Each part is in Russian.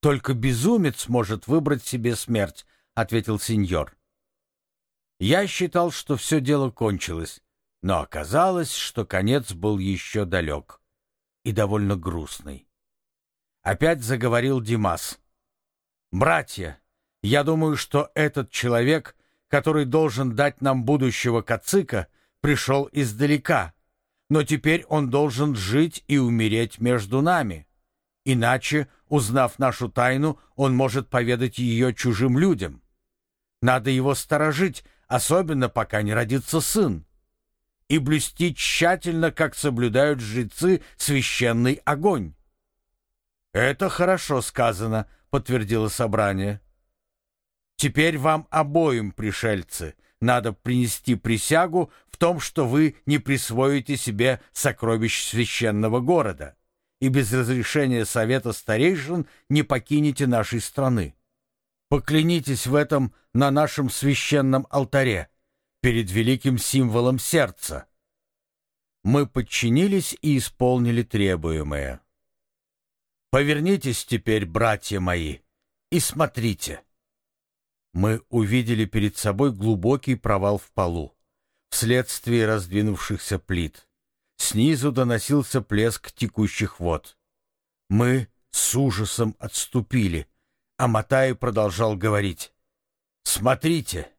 Только безумец может выбрать себе смерть, ответил сеньор. Я считал, что все дело кончилось, но оказалось, что конец был еще далек и довольно грустный. Опять заговорил Димас. «Братья, я думаю, что этот человек, который должен дать нам будущего Кацика, пришел издалека, но теперь он должен жить и умереть между нами. Иначе, узнав нашу тайну, он может поведать ее чужим людям. Надо его сторожить, особенно пока не родится сын, и блюсти тщательно, как соблюдают жрецы, священный огонь. «Это хорошо сказано», — подтвердило собрание. «Теперь вам обоим, пришельцы, надо принести присягу в том, что вы не присвоите себе сокровищ священного города и без разрешения совета старейшин не покинете нашей страны. Поклянитесь в этом на нашем священном алтаре, перед великим символом сердца. Мы подчинились и исполнили требуемое. Повернитесь теперь, братья мои, и смотрите. Мы увидели перед собой глубокий провал в полу, вследствие раздвинувшихся плит. Снизу доносился плеск текущих вод. Мы с ужасом отступили, а Матай продолжал говорить. «Смотрите,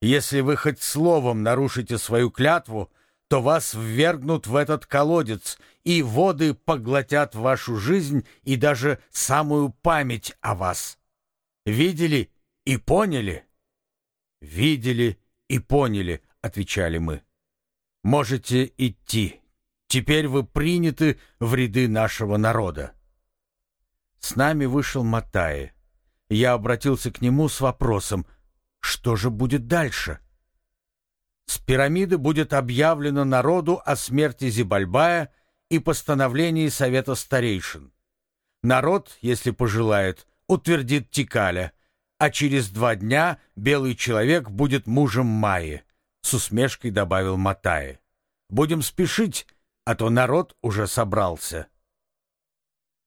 если вы хоть словом нарушите свою клятву, то вас ввергнут в этот колодец, и воды поглотят вашу жизнь и даже самую память о вас. Видели и поняли?» «Видели и поняли», — отвечали мы. «Можете идти. Теперь вы приняты в ряды нашего народа». С нами вышел Матай. Я обратился к нему с вопросом, что же будет дальше? С пирамиды будет объявлено народу о смерти Зибальбая и постановлении Совета Старейшин. Народ, если пожелает, утвердит Тикаля, а через два дня белый человек будет мужем Майи, с усмешкой добавил Матае. Будем спешить, а то народ уже собрался.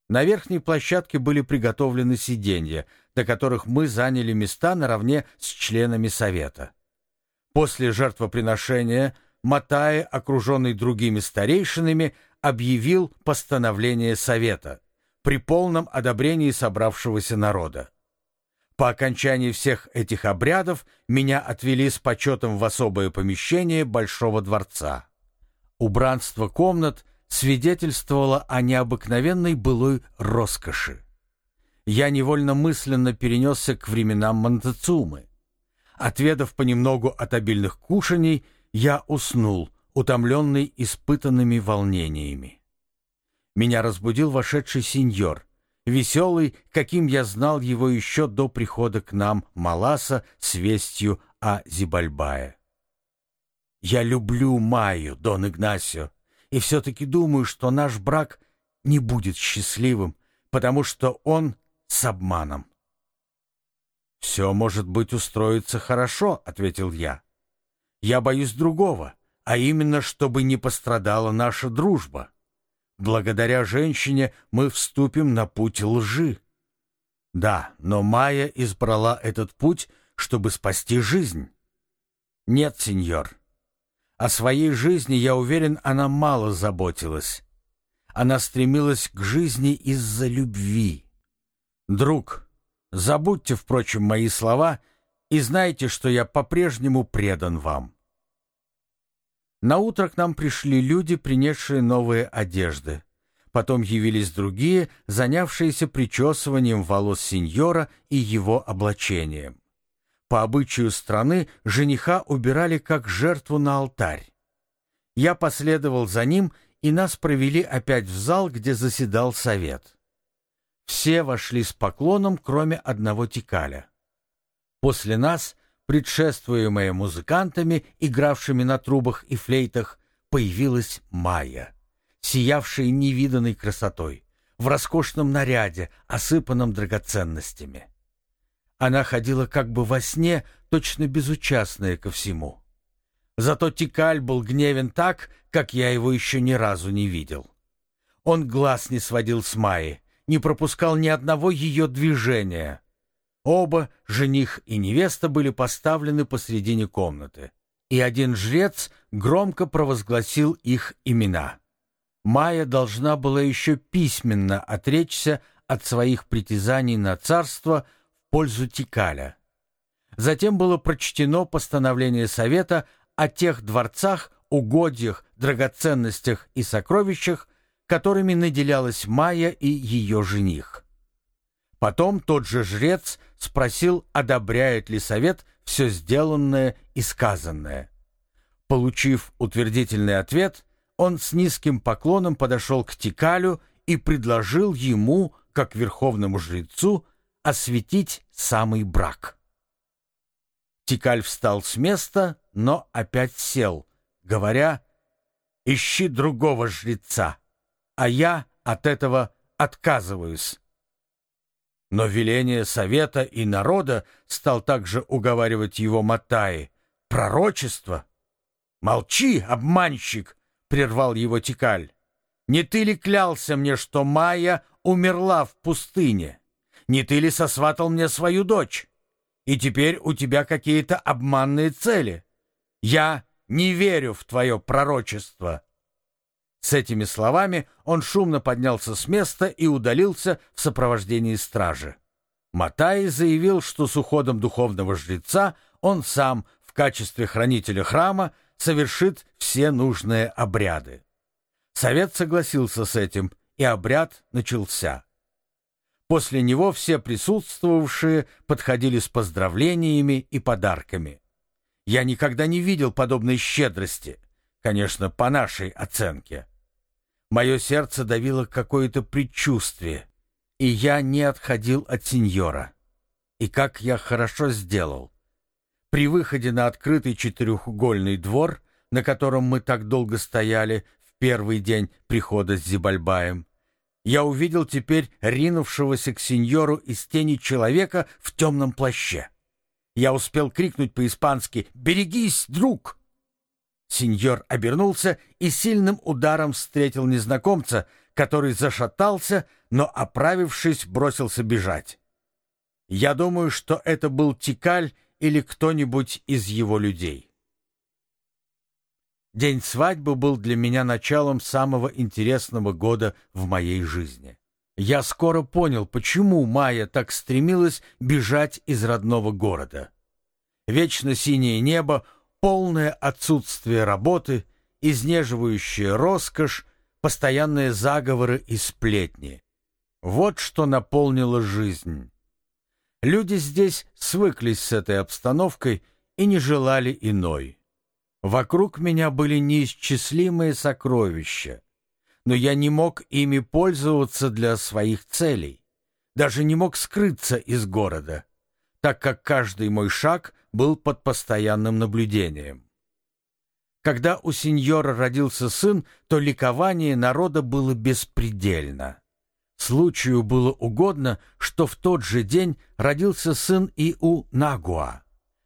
На верхней площадке были приготовлены сиденья, до которых мы заняли места наравне с членами совета. После жертвоприношения Матай, окруженный другими старейшинами, объявил постановление совета при полном одобрении собравшегося народа. По окончании всех этих обрядов меня отвели с почетом в особое помещение Большого дворца. Убранство комнат свидетельствовало о необыкновенной былой роскоши. Я невольно мысленно перенесся к временам Монтецумы. Отведав понемногу от обильных кушаний, я уснул, утомленный испытанными волнениями. Меня разбудил вошедший сеньор, веселый, каким я знал его еще до прихода к нам Маласа с вестью о Зибальбае. «Я люблю Майю, Дон Игнасио», и все-таки думаю, что наш брак не будет счастливым, потому что он с обманом. «Все, может быть, устроится хорошо», — ответил я. «Я боюсь другого, а именно, чтобы не пострадала наша дружба. Благодаря женщине мы вступим на путь лжи». «Да, но Майя избрала этот путь, чтобы спасти жизнь». «Нет, сеньор, о своей жизни, я уверен, она мало заботилась. Она стремилась к жизни из-за любви. Друг, забудьте, впрочем, мои слова и знайте, что я по-прежнему предан вам. На утро к нам пришли люди, принесшие новые одежды. Потом явились другие, занявшиеся причесыванием волос сеньора и его облачением. По обычаю страны жениха убирали как жертву на алтарь. Я последовал за ним, и нас провели опять в зал, где заседал совет. Все вошли с поклоном, кроме одного тикаля. После нас, предшествуемая музыкантами, игравшими на трубах и флейтах, появилась Майя, сиявшая невиданной красотой, в роскошном наряде, осыпанном драгоценностями. Она ходила как бы во сне, точно безучастная ко всему. Зато Тикаль был гневен так, как я его еще ни разу не видел. Он глаз не сводил с Майи, не пропускал ни одного ее движения. Оба, жених и невеста, были поставлены посредине комнаты, и один жрец громко провозгласил их имена. Майя должна была еще письменно отречься от своих притязаний на царство пользу Тикаля. Затем было прочтено постановление Совета о тех дворцах, угодьях, драгоценностях и сокровищах, которыми наделялась Майя и ее жених. Потом тот же жрец спросил, одобряет ли совет все сделанное и сказанное. Получив утвердительный ответ, он с низким поклоном подошел к Тикалю и предложил ему, как верховному жрецу, осветить самый брак. Тикаль встал с места, но опять сел, говоря, «Ищи другого жреца, а я от этого отказываюсь». Но веление совета и народа стал также уговаривать его Матаи. Пророчество? Молчи, обманщик, прервал его Тикаль. Не ты ли клялся мне, что Майя умерла в пустыне? Не ты ли сосватал мне свою дочь? И теперь у тебя какие-то обманные цели. Я не верю в твое пророчество. С этими словами он шумно поднялся с места и удалился в сопровождении стражи. Матай заявил, что с уходом духовного жреца он сам в качестве хранителя храма совершит все нужные обряды. Совет согласился с этим, и обряд начался. После него все присутствовавшие подходили с поздравлениями и подарками. Я никогда не видел подобной щедрости, конечно, по нашей оценке. Мое сердце давило какое-то предчувствие, и я не отходил от сеньора. И как я хорошо сделал. При выходе на открытый четырехугольный двор, на котором мы так долго стояли в первый день прихода с Зибальбаем, я увидел теперь ринувшегося к сеньору из тени человека в темном плаще. Я успел крикнуть по-испански «Берегись, друг!» Сеньор обернулся и сильным ударом встретил незнакомца, который зашатался, но, оправившись, бросился бежать. Я думаю, что это был Тикаль или кто-нибудь из его людей. День свадьбы был для меня началом самого интересного года в моей жизни. Я скоро понял, почему Майя так стремилась бежать из родного города. Вечно синее небо — полное отсутствие работы, изнеживающая роскошь, постоянные заговоры и сплетни. Вот что наполнило жизнь. Люди здесь свыклись с этой обстановкой и не желали иной. Вокруг меня были неисчислимые сокровища, но я не мог ими пользоваться для своих целей, даже не мог скрыться из города, так как каждый мой шаг был под постоянным наблюдением. Когда у сеньора родился сын, то ликование народа было беспредельно. Случаю было угодно, что в тот же день родился сын и у Нагуа,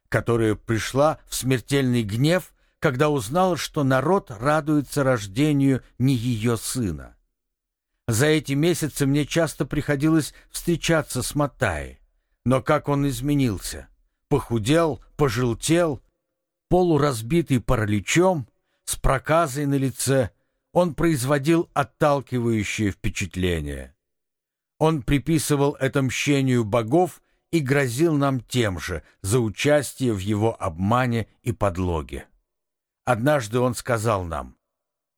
которая пришла в смертельный гнев, когда узнала, что народ радуется рождению не ее сына. За эти месяцы мне часто приходилось встречаться с Матай, но как он изменился — похудел, пожелтел, полуразбитый параличом, с проказой на лице, он производил отталкивающее впечатление. Он приписывал это мщению богов и грозил нам тем же за участие в его обмане и подлоге. Однажды он сказал нам,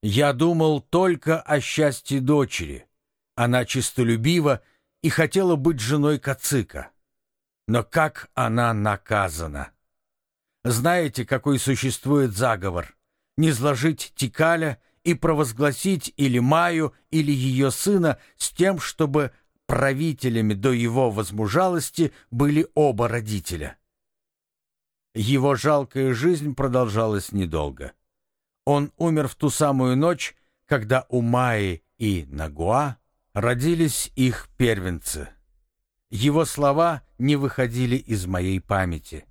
«Я думал только о счастье дочери. Она чистолюбива и хотела быть женой Кацика. Но как она наказана? Знаете, какой существует заговор? Не сложить Тикаля и провозгласить или Маю, или ее сына с тем, чтобы правителями до его возмужалости были оба родителя. Его жалкая жизнь продолжалась недолго. Он умер в ту самую ночь, когда у Майи и Нагуа родились их первенцы. Его слова не выходили из моей памяти.